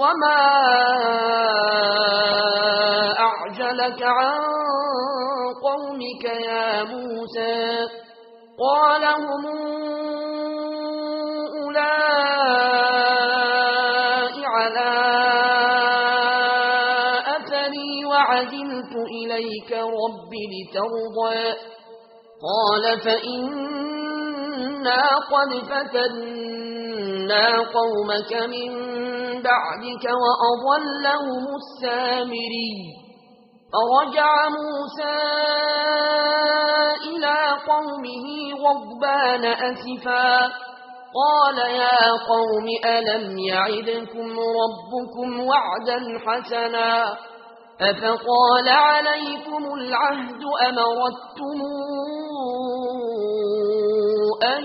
وما أعجلك عن قومك يا موسى قال هم أولئك على أثري وعدلت إليك رب لترضى قال فإنا قد فتنا قومك من بعدك وأضلهم السامري. فرجع موسى إلى قومه غضبان أسفا. قال يا قوم، ألم يعدكم ربكم وعدا حسنا؟ أفقال عليكم العهد أمرتم أن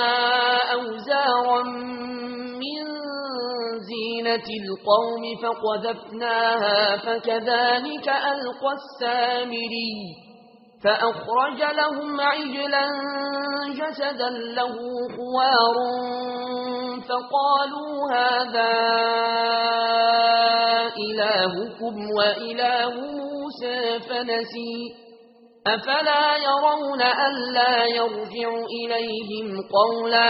زينة القوم فقذفناها فكذلك ألقى السامري فأخرج لهم عجلا جسدا له خوار فقالوا هذا إلهكم وإله موسى فنسي أفلا يرون ألا يرجع إليهم قولا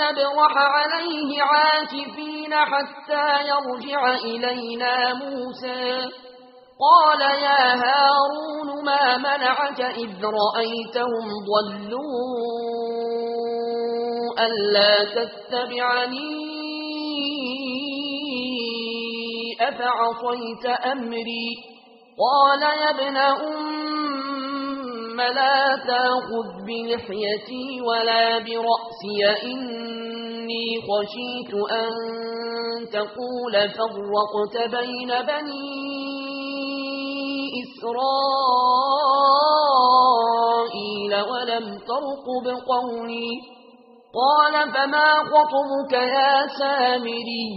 نبرح عليه عاكفين حتى يرجع إلينا موسى. قال يا هارون ما منعك إذ رأيتهم ضلوا ألا تتبعني؟ أفعصيت أمري؟ قال يا ابن أم لا تأخذ بلحيتي ولا برأسي، إني خشيت أن تقول فرقت بين بني إسرائيل ولم ترقب قولي قال فما خطبك يا سامري؟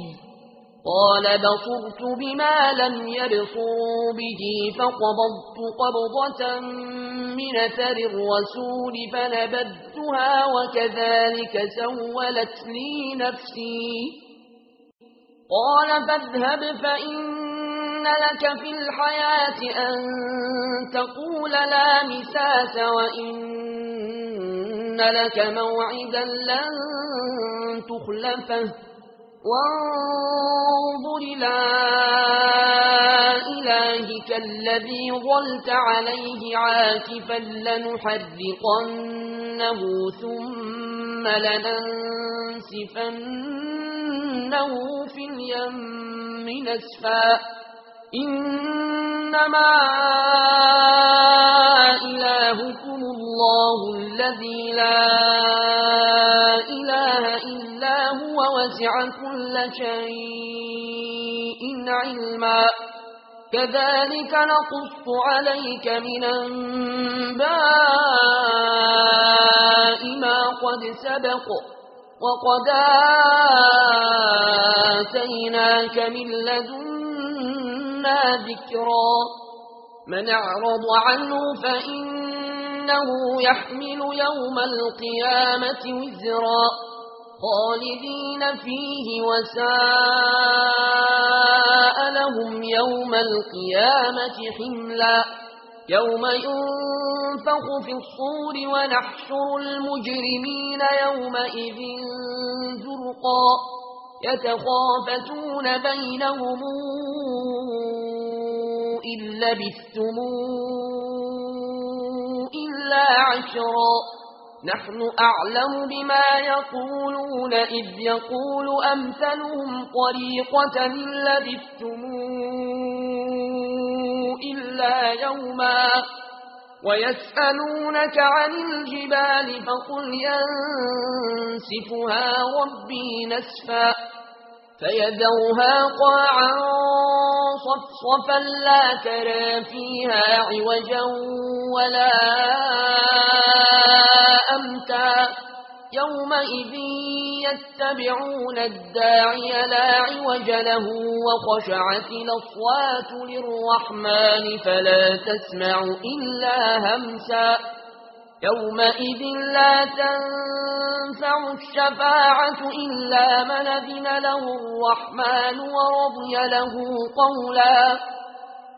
قال بصرت بما لم يبصروا به، فقبضت قبضة من أثر الرسول فنبذتها وكذلك سولت لي نفسي. قال فاذهب فإن لك في الحياة أن تقول لا مساس وإن لك موعدا لن تخلفه. وانظر إلى إلهك الذي ظلت عليه عاكفا لنحرقنه ثم لننسفنه في اليم نسفا. إنما إلهكم الله الذي لا إله إلا هو وسع كل شيء علما. كذلك نقص عليك من أنباء ما قد سبق وقد آتيناك من لدنا ذكرا من أعرض عنه فإنه يحمل يوم القيامة وزرا خالدين فيه وساء لهم يوم القيامة حملا يوم ينفخ في الصور ونحشر المجرمين يومئذ زرقا يتخافتون بينهم إن لبثتم إلا عشرا۔ نحن أعلم بما يقولون إذ يقول أمثلهم طريقة لبثتموا إلا يوما ويسألونك عن الجبال فقل ينسفها ربي نسفا فيذوها قاعا صفصفا لا ترى فيها عوجا ولا أمتا يومئذ يتبعون الداعي لا عوج له وخشعت الأصوات للرحمن فلا تسمع إلا همسا يومئذ لا تنفع الشفاعة إلا من ذن له الرحمن ورضي له قولا